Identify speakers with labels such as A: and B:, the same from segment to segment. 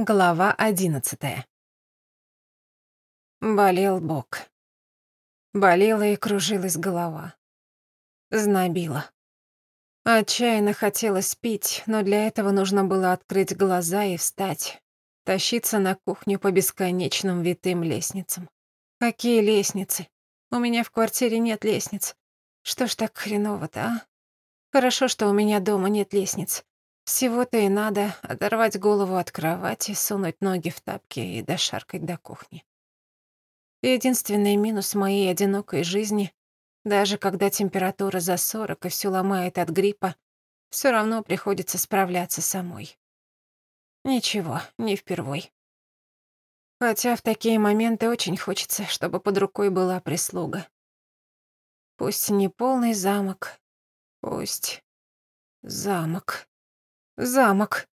A: Глава одиннадцатая. Болел бок. Болела и кружилась голова. Знобила. Отчаянно хотелось пить, но для этого нужно было открыть глаза и встать, тащиться на кухню по бесконечным витым лестницам. Какие лестницы? У меня в квартире нет лестниц. Что ж так хреново-то, а? Хорошо, что у меня дома нет лестниц. Всего-то и надо оторвать голову от кровати, сунуть ноги в тапки и дошаркать до кухни. Единственный минус моей одинокой жизни, даже когда температура за сорок и всё ломает от гриппа, всё равно приходится справляться самой. Ничего, не впервой. Хотя в такие моменты очень хочется, чтобы под рукой была прислуга. Пусть не полный замок, пусть замок. Замок.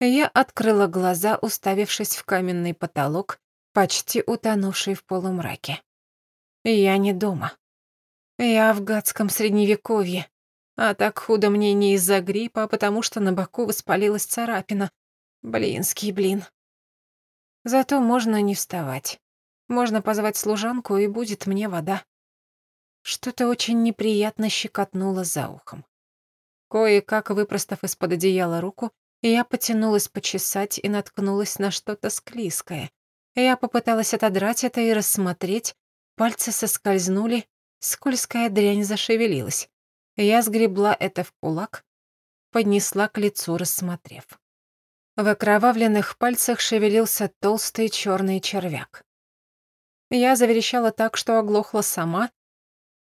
A: Я открыла глаза, уставившись в каменный потолок, почти утонувший в полумраке. Я не дома. Я в гадском средневековье. А так худо мне не из-за гриппа, а потому что на боку воспалилась царапина. Блинский блин. Зато можно не вставать. Можно позвать служанку, и будет мне вода. Что-то очень неприятно щекотнуло за ухом. Кое-как выпростав из-под одеяла руку, я потянулась почесать и наткнулась на что-то склизкое. Я попыталась отодрать это и рассмотреть. Пальцы соскользнули, скользкая дрянь зашевелилась. Я сгребла это в кулак, поднесла к лицу, рассмотрев. В окровавленных пальцах шевелился толстый черный червяк. Я заверещала так, что оглохла сама,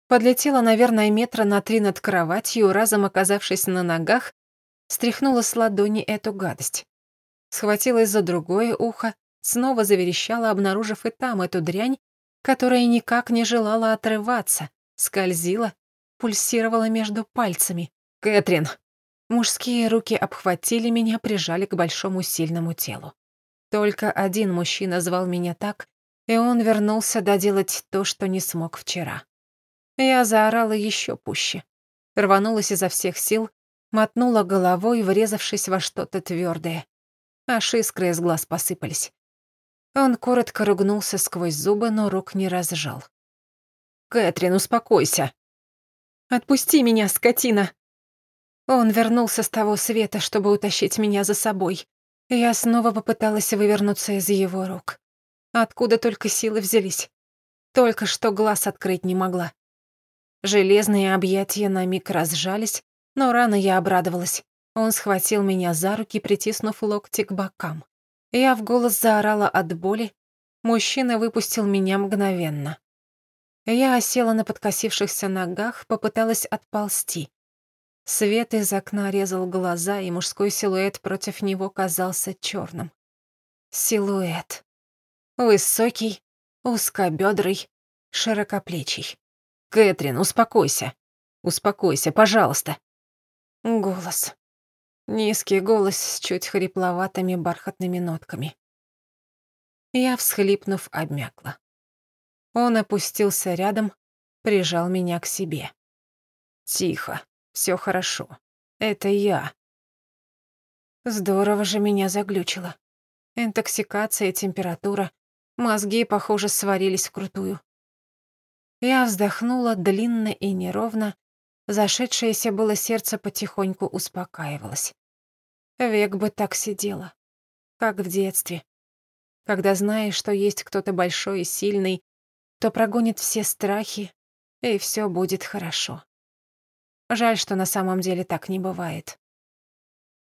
A: Подлетела, наверное, метра на три над кроватью, разом оказавшись на ногах, стряхнула с ладони эту гадость. Схватилась за другое ухо, снова заверещала, обнаружив и там эту дрянь, которая никак не желала отрываться, скользила, пульсировала между пальцами. «Кэтрин!» Мужские руки обхватили меня, прижали к большому сильному телу. Только один мужчина звал меня так, и он вернулся доделать то, что не смог вчера. Я заорала еще пуще. Рванулась изо всех сил, мотнула головой, врезавшись во что-то твердое. Аж искры из глаз посыпались. Он коротко ругнулся сквозь зубы, но рук не разжал. «Кэтрин, успокойся!» «Отпусти меня, скотина!» Он вернулся с того света, чтобы утащить меня за собой. Я снова попыталась вывернуться из его рук. Откуда только силы взялись. Только что глаз открыть не могла. Железные объятия на миг разжались, но рано я обрадовалась. Он схватил меня за руки, притиснув локти к бокам. Я в голос заорала от боли. Мужчина выпустил меня мгновенно. Я осела на подкосившихся ногах, попыталась отползти. Свет из окна резал глаза, и мужской силуэт против него казался черным. Силуэт. Высокий, узкобедрый, широкоплечий. «Кэтрин, успокойся. Успокойся, пожалуйста». Голос. Низкий голос с чуть хрипловатыми бархатными нотками. Я, всхлипнув, обмякла. Он опустился рядом, прижал меня к себе. «Тихо, все хорошо. Это я». Здорово же меня заглючило. Интоксикация, температура. Мозги, похоже, сварились вкрутую. Я вздохнула длинно и неровно, зашедшееся было сердце потихоньку успокаивалось. Век бы так сидела, как в детстве. Когда знаешь, что есть кто-то большой и сильный, то прогонит все страхи, и все будет хорошо. Жаль, что на самом деле так не бывает.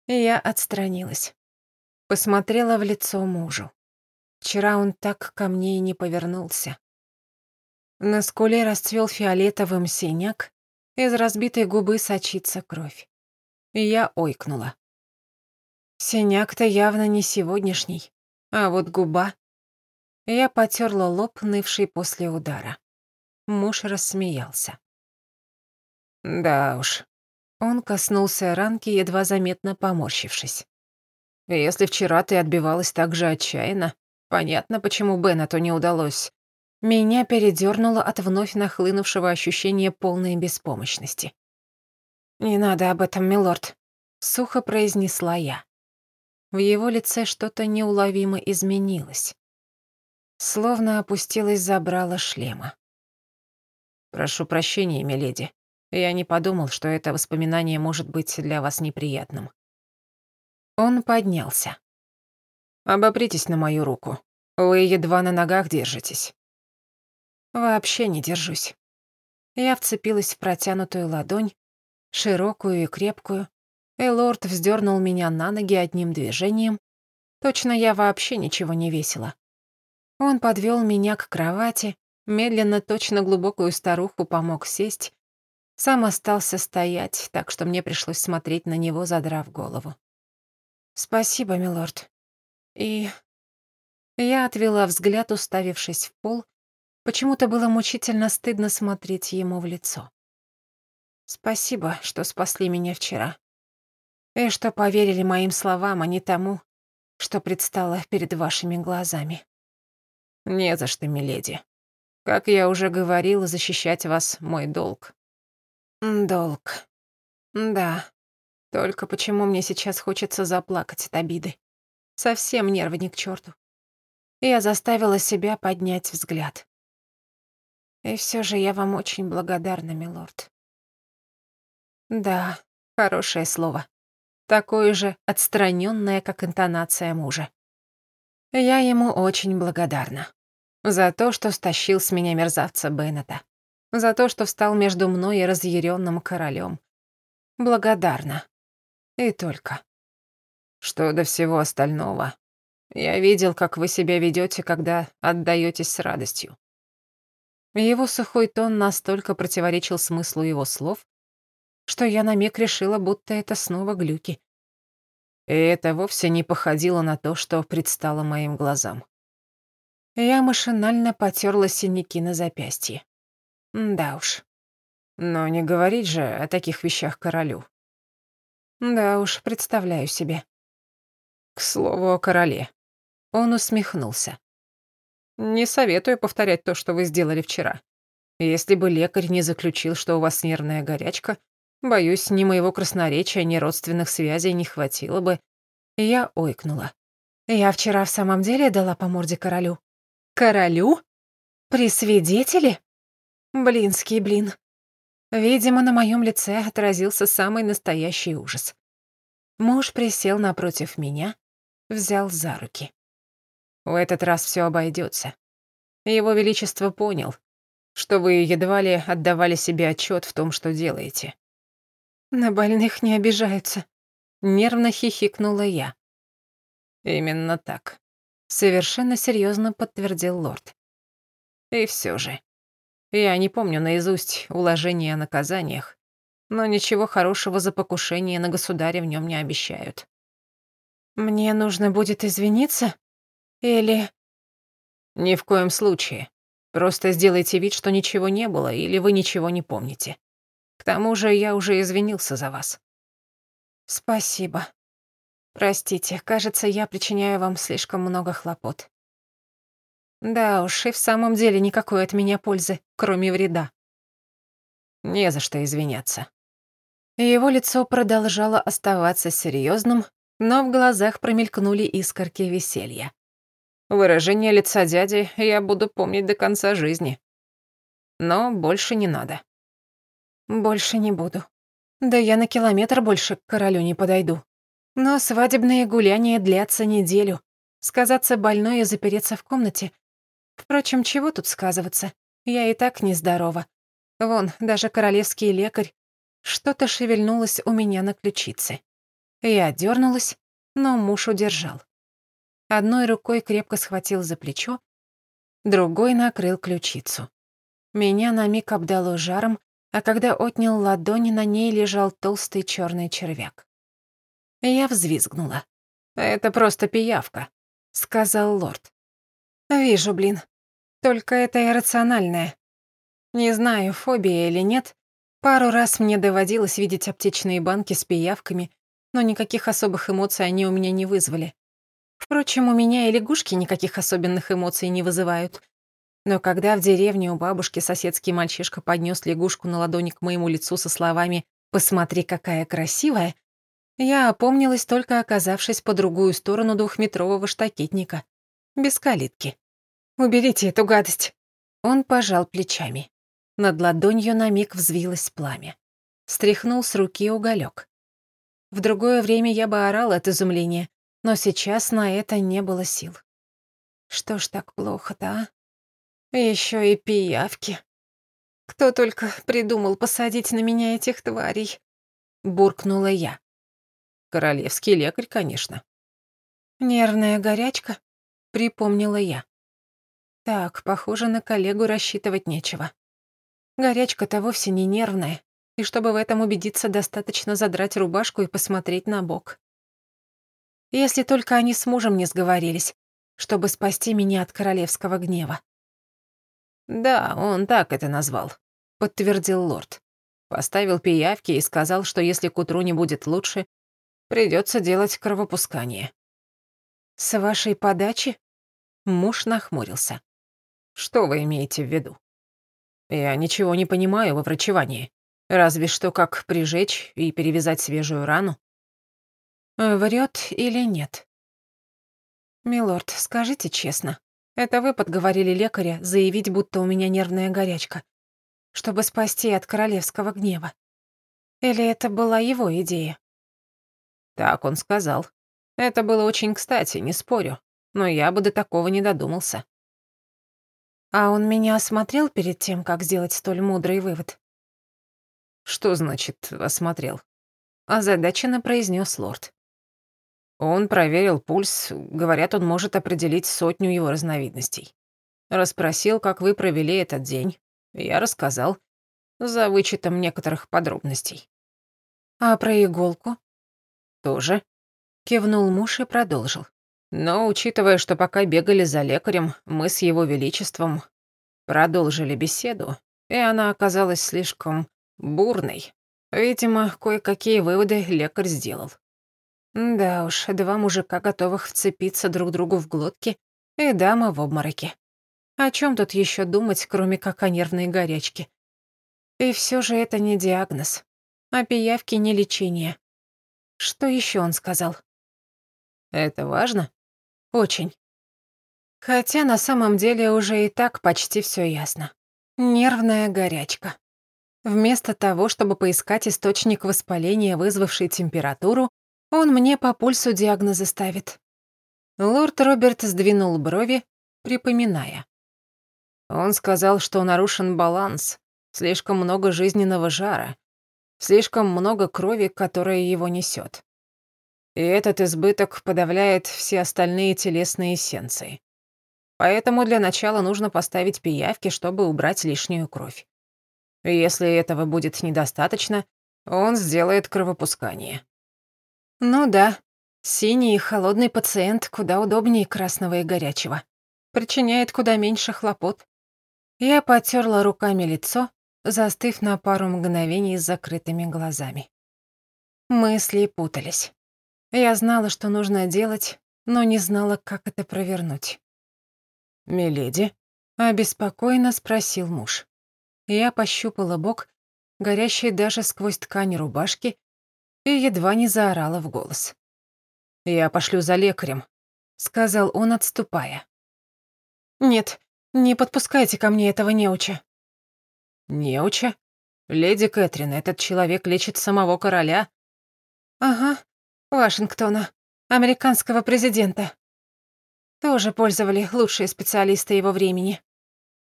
A: Я отстранилась. Посмотрела в лицо мужу. Вчера он так ко мне и не повернулся. На скуле расцвел фиолетовым синяк, из разбитой губы сочится кровь. Я ойкнула. Синяк-то явно не сегодняшний, а вот губа. Я потерла лоб, нывший после удара. Муж рассмеялся. Да уж. Он коснулся ранки, едва заметно поморщившись. Если вчера ты отбивалась так же отчаянно, понятно, почему Беннету не удалось меня передёрнуло от вновь нахлынувшего ощущения полной беспомощности. «Не надо об этом, милорд», — сухо произнесла я. в его лице что-то неуловимо изменилось. Словно опустилось забрало шлема. «Прошу прощения, миледи. Я не подумал, что это воспоминание может быть для вас неприятным». Он поднялся. «Обопритесь на мою руку. Вы едва на ногах держитесь». «Вообще не держусь». Я вцепилась в протянутую ладонь, широкую и крепкую, и лорд вздернул меня на ноги одним движением. Точно я вообще ничего не весила. Он подвел меня к кровати, медленно, точно глубокую старуху помог сесть, сам остался стоять, так что мне пришлось смотреть на него, задрав голову. «Спасибо, милорд». И... Я отвела взгляд, уставившись в пол. Почему-то было мучительно стыдно смотреть ему в лицо. «Спасибо, что спасли меня вчера. И что поверили моим словам, а не тому, что предстало перед вашими глазами». «Не за что, миледи. Как я уже говорила, защищать вас — мой долг». «Долг. Да. Только почему мне сейчас хочется заплакать от обиды? Совсем нервы ни к черту. Я заставила себя поднять взгляд. И все же я вам очень благодарна, милорд. Да, хорошее слово. Такое же отстраненное, как интонация мужа. Я ему очень благодарна. За то, что стащил с меня мерзавца Беннета. За то, что встал между мной и разъяренным королем. Благодарна. И только. Что до всего остального. Я видел, как вы себя ведете, когда отдаетесь с радостью. Его сухой тон настолько противоречил смыслу его слов, что я на миг решила, будто это снова глюки. И это вовсе не походило на то, что предстало моим глазам. Я машинально потерла синяки на запястье. Да уж. Но не говорить же о таких вещах королю. Да уж, представляю себе. К слову о короле. Он усмехнулся. Не советую повторять то, что вы сделали вчера. Если бы лекарь не заключил, что у вас нервная горячка, боюсь, ни моего красноречия, ни родственных связей не хватило бы. Я ойкнула. Я вчера в самом деле дала по морде королю. Королю? При свидетеле? Блинский блин. Видимо, на моем лице отразился самый настоящий ужас. Муж присел напротив меня, взял за руки. В этот раз все обойдется. Его Величество понял, что вы едва ли отдавали себе отчет в том, что делаете. На больных не обижаются. Нервно хихикнула я. Именно так. Совершенно серьезно подтвердил лорд. И все же. Я не помню наизусть уложения о наказаниях, но ничего хорошего за покушение на государя в нем не обещают. Мне нужно будет извиниться? Или... Ни в коем случае. Просто сделайте вид, что ничего не было, или вы ничего не помните. К тому же я уже извинился за вас. Спасибо. Простите, кажется, я причиняю вам слишком много хлопот. Да уж, и в самом деле никакой от меня пользы, кроме вреда. Не за что извиняться. Его лицо продолжало оставаться серьезным, но в глазах промелькнули искорки веселья. Выражение лица дяди я буду помнить до конца жизни. Но больше не надо. Больше не буду. Да я на километр больше к королю не подойду. Но свадебные гуляния длятся неделю. Сказаться больной и запереться в комнате. Впрочем, чего тут сказываться? Я и так нездорова. Вон, даже королевский лекарь. Что-то шевельнулось у меня на ключице. Я дернулась, но муж удержал. Одной рукой крепко схватил за плечо, другой накрыл ключицу. Меня на миг обдало жаром, а когда отнял ладони, на ней лежал толстый черный червяк. Я взвизгнула. «Это просто пиявка», — сказал лорд. «Вижу, блин. Только это иррациональное. Не знаю, фобия или нет. Пару раз мне доводилось видеть аптечные банки с пиявками, но никаких особых эмоций они у меня не вызвали. Впрочем, у меня и лягушки никаких особенных эмоций не вызывают. Но когда в деревне у бабушки соседский мальчишка поднес лягушку на ладони к моему лицу со словами «Посмотри, какая красивая», Я опомнилась, только оказавшись по другую сторону двухметрового штакетника. Без калитки. «Уберите эту гадость!» Он пожал плечами. Над ладонью на миг взвилось пламя. Стряхнул с руки уголек. В другое время я бы орала от изумления, но сейчас на это не было сил. Что ж так плохо-то, а? Еще и пиявки. Кто только придумал посадить на меня этих тварей? Буркнула я.
B: Королевский лекарь, конечно.
A: Нервная горячка, припомнила я. Так, похоже, на коллегу рассчитывать нечего. Горячка-то вовсе не нервная, и чтобы в этом убедиться, достаточно задрать рубашку и посмотреть на бок. Если только они с мужем не сговорились, чтобы спасти меня от королевского гнева.
B: «Да, он так это назвал», — подтвердил лорд. Поставил пиявки и сказал, что если к утру не будет лучше, Придется делать кровопускание.
A: С вашей подачи? Муж нахмурился.
B: Что вы имеете в виду? Я ничего не понимаю во врачевании. Разве что как прижечь и перевязать свежую рану.
A: Врет или нет? Милорд, скажите честно, это вы подговорили лекаря заявить, будто у меня нервная горячка, чтобы спасти от королевского гнева? Или это была его идея?
B: Так он сказал. Это было очень кстати, не спорю. Но я бы до такого не додумался.
A: А он меня осмотрел перед тем, как сделать столь мудрый вывод?
B: Что значит «осмотрел»? Озадаченно произнес лорд. Он проверил пульс, говорят, он может определить сотню его разновидностей. Расспросил, как вы провели этот день. Я рассказал, за вычетом некоторых подробностей.
A: А про иголку?
B: «Тоже?»
A: — кивнул муж и продолжил.
B: «Но, учитывая, что пока бегали за лекарем, мы с его величеством продолжили беседу, и она оказалась слишком бурной. Видимо, кое-какие выводы лекарь сделал».
A: Да уж, два мужика, готовых вцепиться друг другу в глотки, и дама в обмороке. О чем тут еще думать, кроме как о нервной горячке? И все же это не диагноз, а пиявки не лечение. Что еще он сказал?
B: Это важно?
A: Очень. Хотя на самом деле уже и так почти все ясно. Нервная горячка. Вместо того, чтобы поискать источник воспаления, вызвавший температуру, он мне по пульсу диагнозы ставит. Лорд Роберт сдвинул брови, припоминая.
B: Он сказал, что нарушен баланс, слишком много жизненного жара, Слишком много крови, которая его несет. И этот избыток подавляет все остальные телесные эссенции. Поэтому для начала нужно поставить пиявки, чтобы убрать лишнюю кровь. Если этого будет недостаточно, он сделает кровопускание.
A: Ну да, синий и холодный пациент куда удобнее красного и горячего. Причиняет куда меньше хлопот. Я потерла руками лицо, застыв на пару мгновений с закрытыми глазами. Мысли путались. Я знала, что нужно делать, но не знала, как это провернуть.
B: «Миледи?»
A: — обеспокоенно спросил муж. Я пощупала бок, горящий даже сквозь ткань рубашки, и едва не заорала в голос.
B: «Я пошлю за лекарем», — сказал он, отступая.
A: «Нет, не подпускайте ко мне этого неуча»,
B: «Неуча? Леди Кэтрин, этот человек лечит самого короля».
A: «Ага, Вашингтона, американского президента. Тоже пользовали лучшие специалисты его времени,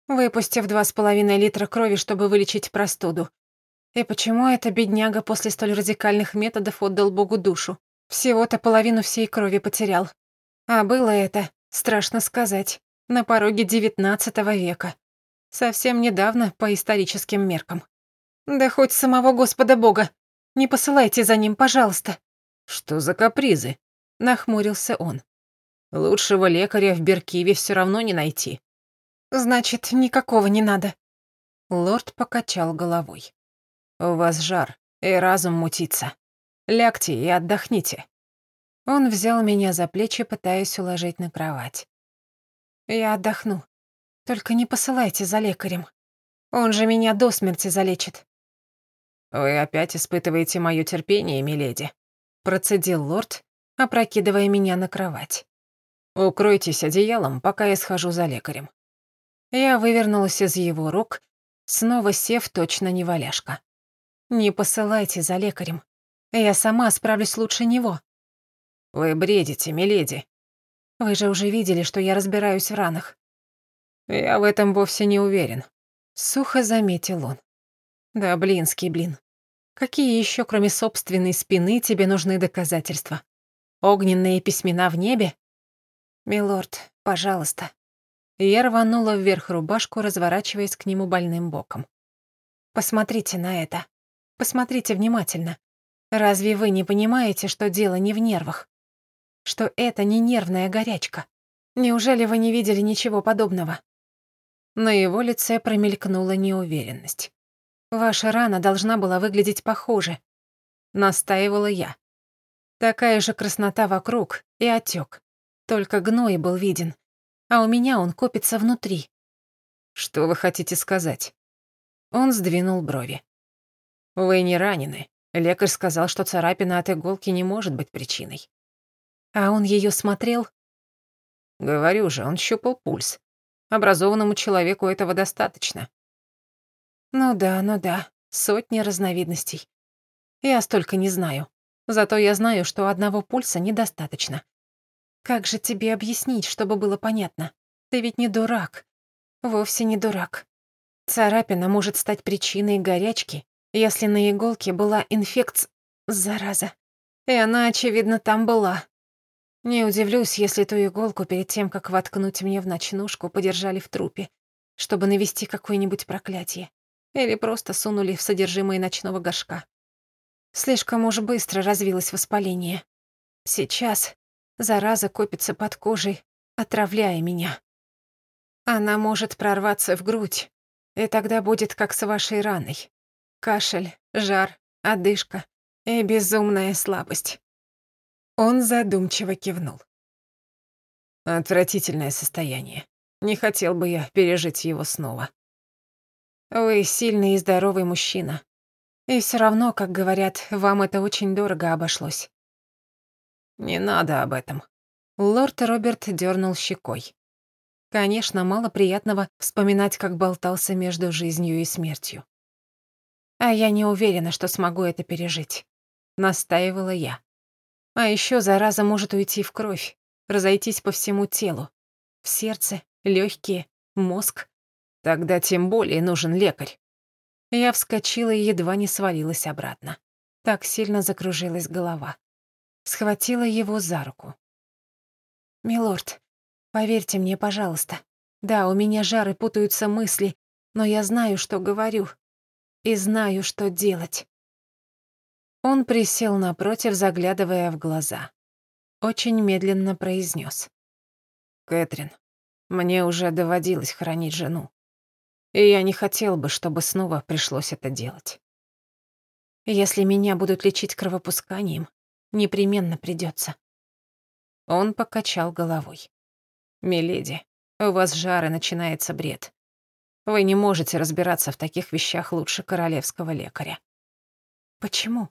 A: выпустив два с половиной литра крови, чтобы вылечить простуду. И почему эта бедняга после столь радикальных методов отдал Богу душу? Всего-то половину всей крови потерял. А было это, страшно сказать, на пороге девятнадцатого века. Совсем недавно, по историческим меркам. Да хоть самого Господа Бога. Не посылайте за ним, пожалуйста.
B: Что за капризы? Нахмурился он. Лучшего лекаря в Беркиве все равно не найти.
A: Значит, никакого не надо. Лорд покачал головой.
B: У вас жар, и разум мутится. Лягте и отдохните.
A: Он взял меня за плечи, пытаясь уложить на кровать. Я отдохну. Только не посылайте за лекарем. Он же меня до смерти залечит.
B: Вы опять испытываете моё терпение, миледи.
A: процедил лорд, опрокидывая меня на кровать.
B: «Укройтесь одеялом, пока я схожу за лекарем».
A: Я вывернулась из его рук, снова сев точно не валяшка. «Не посылайте за лекарем. Я сама справлюсь лучше него».
B: «Вы бредите, миледи».
A: «Вы же уже видели, что я разбираюсь в ранах».
B: «Я в этом вовсе не уверен», —
A: сухо заметил он. «Да блинский блин. Какие еще, кроме собственной спины, тебе нужны доказательства? Огненные письмена в небе? Милорд, пожалуйста». Я рванула вверх рубашку, разворачиваясь к нему больным боком. «Посмотрите на это. Посмотрите внимательно. Разве вы не понимаете, что дело не в нервах? Что это не нервная горячка? Неужели вы не видели ничего подобного?» На его лице промелькнула неуверенность. Ваша рана должна была выглядеть похуже. Настаивала я. Такая же краснота вокруг и отек. Только гной был виден, а у меня он копится внутри.
B: Что вы хотите сказать?
A: Он сдвинул брови.
B: Вы не ранены. Лекарь сказал, что царапина от иголки не может быть причиной.
A: А он ее смотрел?
B: Говорю же, он щупал пульс. Образованному человеку этого достаточно.
A: Ну да, ну да, сотни разновидностей. Я столько не знаю. Зато я знаю, что одного пульса недостаточно. Как же тебе объяснить, чтобы было понятно? Ты ведь не дурак. Вовсе не дурак. Царапина может стать причиной горячки, если на иголке была инфекция... Зараза. И она, очевидно, там была. Не удивлюсь, если ту иголку перед тем, как воткнуть мне в ночнушку, подержали в трупе, чтобы навести какое-нибудь проклятие. Или просто сунули в содержимое ночного горшка. Слишком уж быстро развилось воспаление. Сейчас зараза копится под кожей, отравляя меня. Она может прорваться в грудь, и тогда будет как с вашей раной. Кашель, жар, одышка и безумная слабость. Он задумчиво кивнул.
B: Отвратительное состояние. Не хотел бы я пережить его снова.
A: Вы сильный и здоровый мужчина. И все равно, как говорят, вам это очень дорого обошлось.
B: Не надо об этом.
A: Лорд Роберт дернул щекой. Конечно, мало приятного вспоминать, как болтался между жизнью и смертью. А я не уверена, что смогу это пережить. Настаивала я. А еще зараза может уйти в кровь, разойтись по всему телу. В сердце, легкие, мозг.
B: Тогда тем более нужен лекарь.
A: Я вскочила и едва не свалилась обратно. Так сильно закружилась голова. Схватила его за руку. «Милорд, поверьте мне, пожалуйста. Да, у меня жары путаются мысли, но я знаю, что говорю. И знаю, что делать». Он присел напротив, заглядывая в глаза. Очень медленно произнес:
B: «Кэтрин, мне уже доводилось хранить жену. И я не хотел бы, чтобы снова пришлось это делать.
A: Если меня будут лечить кровопусканием, непременно придется. Он покачал головой.
B: «Миледи, у вас жары начинается бред. Вы не можете разбираться в таких вещах лучше королевского лекаря».
A: «Почему?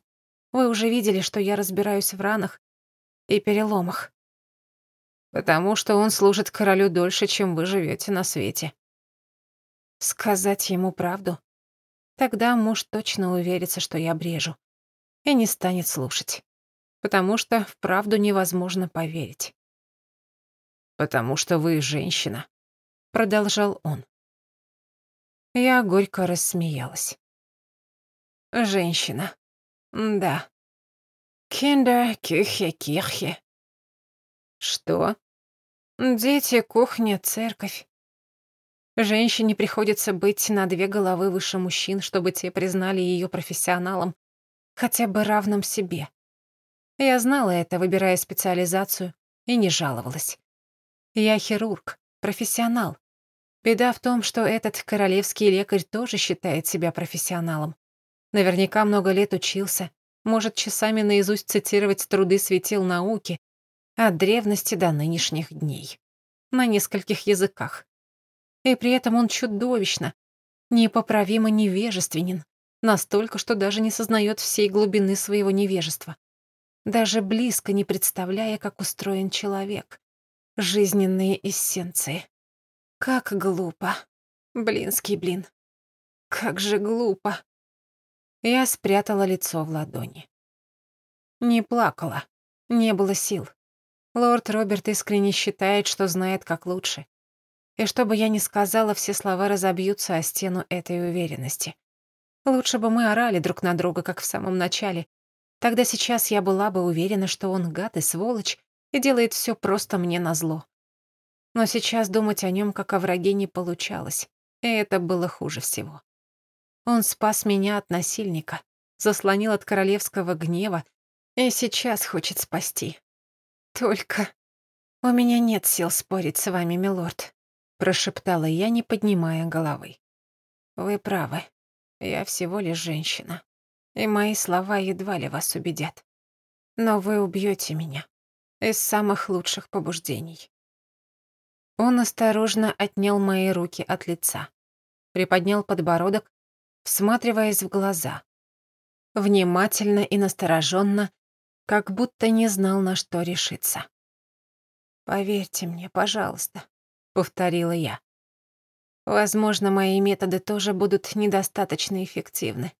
A: Вы уже видели, что я разбираюсь в ранах и переломах».
B: «Потому что он служит королю дольше, чем вы живете на свете»,
A: Сказать ему правду? Тогда муж точно уверится, что я брежу. И не станет слушать. Потому что в правду невозможно поверить.
B: «Потому что вы женщина», —
A: продолжал он. Я горько рассмеялась. «Женщина. Да. Kinder, Küche, Kirche».
B: «Что?»
A: «Дети, кухня, церковь. Женщине приходится быть на две головы выше мужчин, чтобы те признали ее профессионалом, хотя бы равным себе. Я знала это, выбирая специализацию, и не жаловалась. Я хирург, профессионал. Беда в том, что этот королевский лекарь тоже считает себя профессионалом. Наверняка много лет учился, может часами наизусть цитировать труды светил науки от древности до нынешних дней. На нескольких языках. И при этом он чудовищно, непоправимо невежественен, настолько, что даже не сознает всей глубины своего невежества. даже близко не представляя, как устроен человек. Жизненные эссенции. Как глупо. Блинский блин. Как же глупо. Я спрятала лицо в ладони. Не плакала. Не было сил. Лорд Роберт искренне считает, что знает, как лучше. И что бы я ни сказала, все слова разобьются о стену этой уверенности. Лучше бы мы орали друг на друга, как в самом начале. Тогда сейчас я была бы уверена, что он гад и сволочь, и делает все просто мне назло. Но сейчас думать о нем как о враге не получалось, и это было хуже всего. Он спас меня от насильника, заслонил от королевского гнева, и сейчас хочет спасти. Только у меня нет сил спорить с вами, милорд, прошептала я, не поднимая головы. Вы правы. Я всего лишь женщина, и мои слова едва ли вас убедят. Но вы убьете меня из самых лучших побуждений. Он осторожно отнял мои руки от лица, приподнял подбородок, всматриваясь в глаза. Внимательно и настороженно, как будто не знал, на что решиться. «Поверьте мне, пожалуйста», — повторила я. «Возможно, мои методы тоже будут недостаточно эффективны».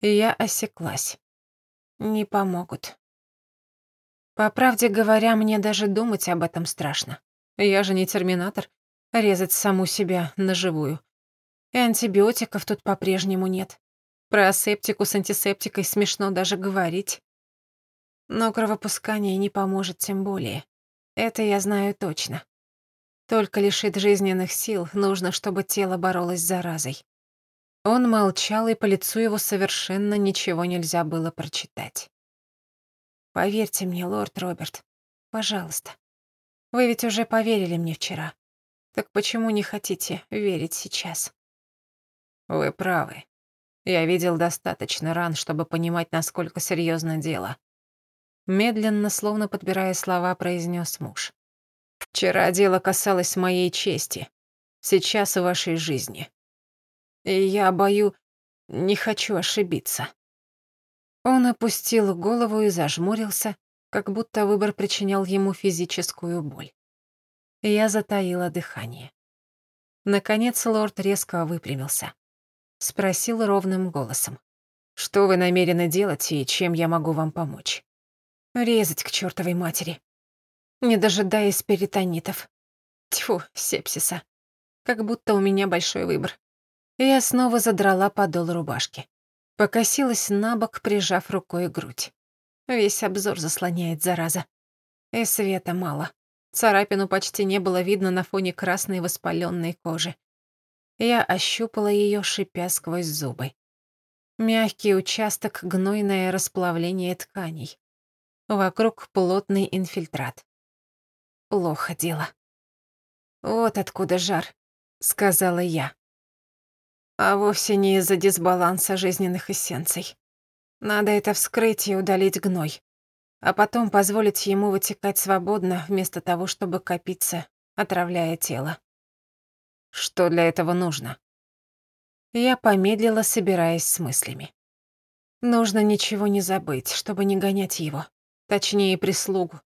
A: Я осеклась. Не помогут. По правде говоря, мне даже думать об этом страшно. Я же не терминатор, резать саму себя наживую. И антибиотиков тут по-прежнему нет. Про асептику с антисептикой смешно даже говорить. Но кровопускание не поможет тем более. Это я знаю точно. Только лишит жизненных сил, нужно, чтобы тело боролось с заразой. Он молчал, и по лицу его совершенно ничего нельзя было прочитать. Поверьте мне, лорд Роберт, пожалуйста. Вы ведь уже поверили мне вчера. Так почему не хотите верить сейчас? Вы правы. Я видел достаточно ран, чтобы понимать, насколько серьезно дело. Медленно, словно подбирая слова, произнес муж. «Вчера дело касалось моей чести. Сейчас вашей жизни. И я бою... не хочу ошибиться». Он опустил голову и зажмурился, как будто выбор причинял ему физическую боль. Я затаила дыхание. Наконец лорд резко выпрямился. Спросил ровным голосом. «Что вы намерены делать и чем я могу вам помочь?» Резать к чертовой матери. Не дожидаясь перитонитов. Тьфу, сепсиса. Как будто у меня большой выбор. Я снова задрала подол рубашки. Покосилась на бок, прижав рукой грудь. Весь обзор заслоняет зараза. И света мало. Царапину почти не было видно на фоне красной воспаленной кожи. Я ощупала ее, шипя сквозь зубы. Мягкий участок, гнойное расплавление тканей. Вокруг плотный инфильтрат. Плохо дело. «Вот откуда жар», — сказала я. А вовсе не из-за дисбаланса жизненных эссенций. Надо это вскрыть и удалить гной, а потом позволить ему вытекать свободно, вместо того, чтобы копиться, отравляя тело. Что для этого нужно? Я помедлила, собираясь с мыслями. Нужно ничего не забыть, чтобы не гонять его. Точнее, прислугу.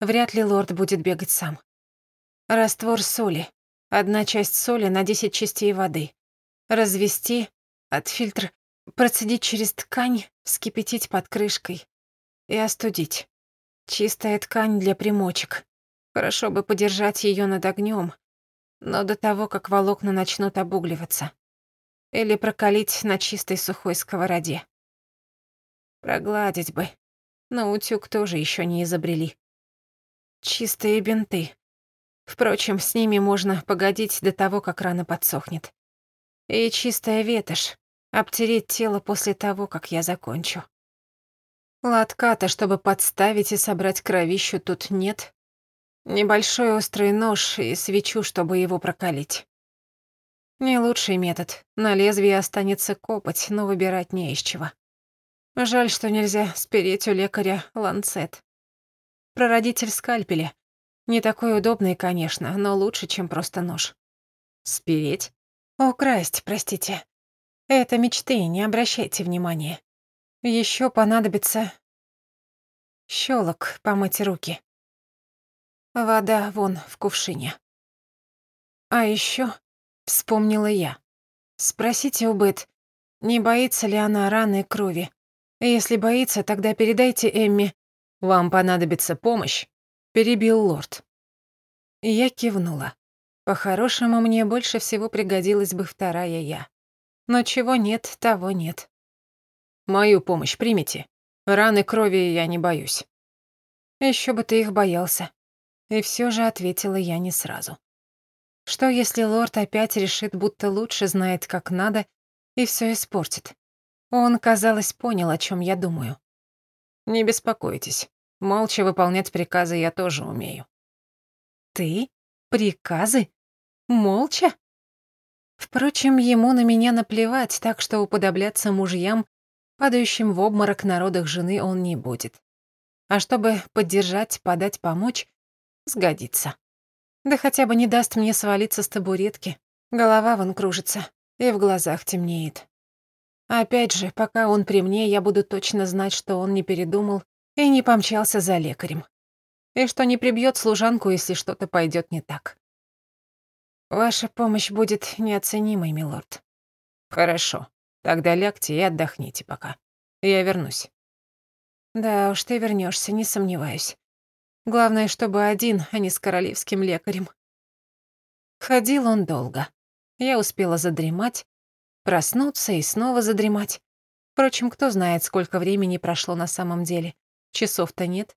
A: Вряд ли лорд будет бегать сам. Раствор соли. Одна часть соли на 10 частей воды. Развести, отфильтр, процедить через ткань, вскипятить под крышкой и остудить. Чистая ткань для примочек. Хорошо бы подержать ее над огнем, но до того, как волокна начнут обугливаться. Или прокалить на чистой сухой сковороде. Прогладить бы, но утюг тоже еще не изобрели. Чистые бинты. Впрочем, с ними можно погодить до того, как рана подсохнет. И чистая ветошь. Обтереть тело после того, как я закончу. Лотка-то, чтобы подставить и собрать кровищу, тут нет. Небольшой острый нож и свечу, чтобы его прокалить. Не лучший метод. На лезвии останется копоть, но выбирать не из чего. Жаль, что нельзя спереть у лекаря ланцет. Прародитель скальпеля. Не такой удобный, конечно, но лучше, чем просто нож. Спереть? Украсть, простите. Это мечты, не обращайте внимания. Еще понадобится... Щелок помыть руки. Вода вон в кувшине. А еще вспомнила я. Спросите у Бет, не боится ли она раны крови. Если боится, тогда передайте Эмми. Вам понадобится помощь, перебил лорд. Я кивнула. По-хорошему, мне больше всего пригодилась бы вторая я. Но чего нет, того нет. Мою помощь примите. Раны крови я не боюсь. Еще бы ты их боялся. И все же ответила я не сразу. Что если лорд опять решит, будто лучше знает, как надо, и все испортит? Он, казалось, понял, о чем я думаю. Не беспокойтесь. Молча выполнять приказы я тоже умею. Ты? Приказы? Молча? Впрочем, ему на меня наплевать, так что уподобляться мужьям, падающим в обморок на родах жены, он не будет. А чтобы поддержать, подать, помочь, сгодится. Да хотя бы не даст мне свалиться с табуретки. Голова вон кружится, и в глазах темнеет. Опять же, пока он при мне, я буду точно знать, что он не передумал и не помчался за лекарем. И что не прибьет служанку, если что-то пойдет не так. Ваша помощь будет неоценимой, милорд. Хорошо. Тогда лягте и отдохните пока. Я вернусь. Да уж, ты вернешься, не сомневаюсь. Главное, чтобы один, а не с королевским лекарем. Ходил он долго. Я успела задремать, проснуться и снова задремать. Впрочем, кто знает, сколько времени прошло на самом деле. Часов-то нет.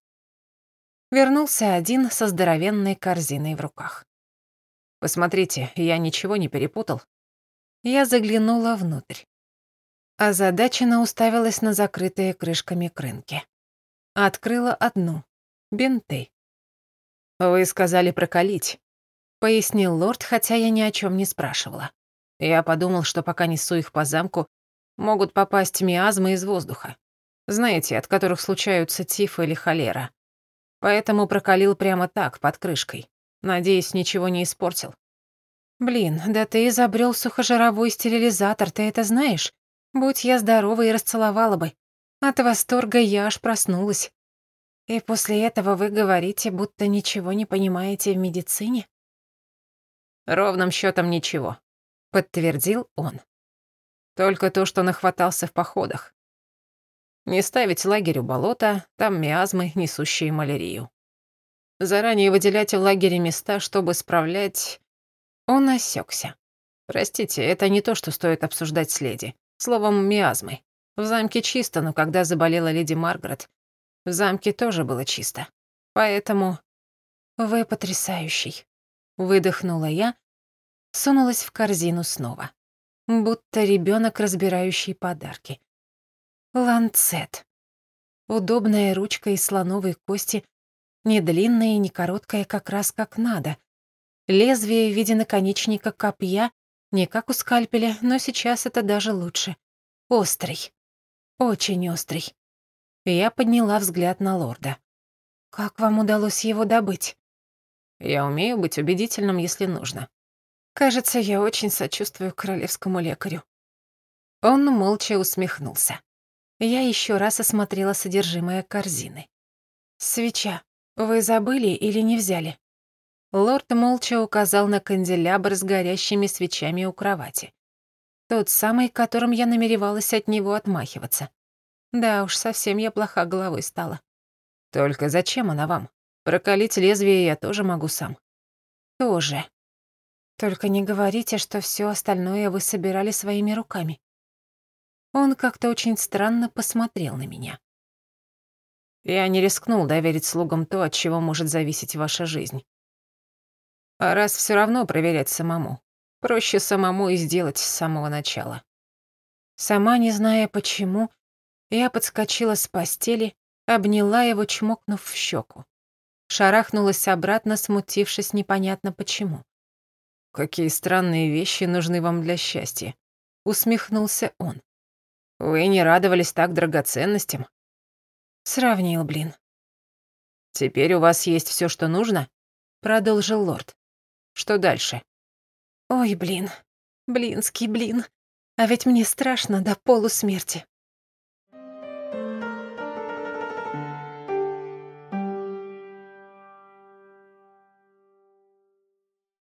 A: Вернулся один со здоровенной корзиной в руках. «Посмотрите, я ничего не перепутал». Я заглянула внутрь. Озадаченно уставилась на закрытые крышками крынки. Открыла одну. Бинты. «Вы сказали прокалить», — пояснил лорд, хотя я ни о чем не спрашивала. Я подумал, что пока несу их по замку, могут попасть миазмы из воздуха. Знаете, от которых случаются тиф или холера. Поэтому прокалил прямо так, под крышкой. Надеюсь, ничего не испортил. Блин, да ты изобрел сухожировой стерилизатор, ты это знаешь? Будь я здорова и расцеловала бы. От восторга я аж проснулась. И после этого вы говорите, будто ничего не понимаете в медицине? Ровным счетом ничего, подтвердил он. Только то, что нахватался в походах. Не ставить лагерь у болота, там миазмы, несущие малярию. Заранее выделять в лагере места, чтобы справлять... Он осекся. Простите, это не то, что стоит обсуждать с леди. Словом, миазмы. В замке чисто, но когда заболела леди Маргарет, в замке тоже было чисто. Поэтому... Вы потрясающий. Выдохнула я, сунулась в корзину снова. Будто ребенок, разбирающий подарки. Ланцет. Удобная ручка из слоновой кости не длинная и не короткая как раз как надо. Лезвие в виде наконечника копья, не как у скальпеля, но сейчас это даже лучше. Острый. Очень острый. Я подняла взгляд на лорда. «Как вам удалось его добыть?» «Я умею быть убедительным, если нужно». «Кажется, я очень сочувствую королевскому лекарю». Он молча усмехнулся. Я еще раз осмотрела содержимое корзины. Свеча. «Вы забыли или не взяли?» Лорд молча указал на канделябр с горящими свечами у кровати. Тот самый, которым я намеревалась от него отмахиваться. Да уж, совсем я плоха головой стала. Только зачем она вам? Прокалить лезвие я тоже могу сам. Тоже. Только не говорите, что все остальное вы собирали своими руками. Он как-то очень странно посмотрел на меня. Я не рискнул доверить слугам то, от чего может зависеть ваша жизнь. А раз все равно проверять самому, проще самому и сделать с самого начала. Сама не зная почему, я подскочила с постели, обняла его, чмокнув в щеку. Шарахнулась обратно, смутившись непонятно почему. «Какие странные вещи нужны вам для счастья», — усмехнулся он. «Вы не радовались так драгоценностям?» Сравнил, блин. «Теперь у вас есть все, что нужно?» — продолжил лорд. «Что дальше?» «Ой, блин. Блинский блин. А ведь мне страшно до полусмерти.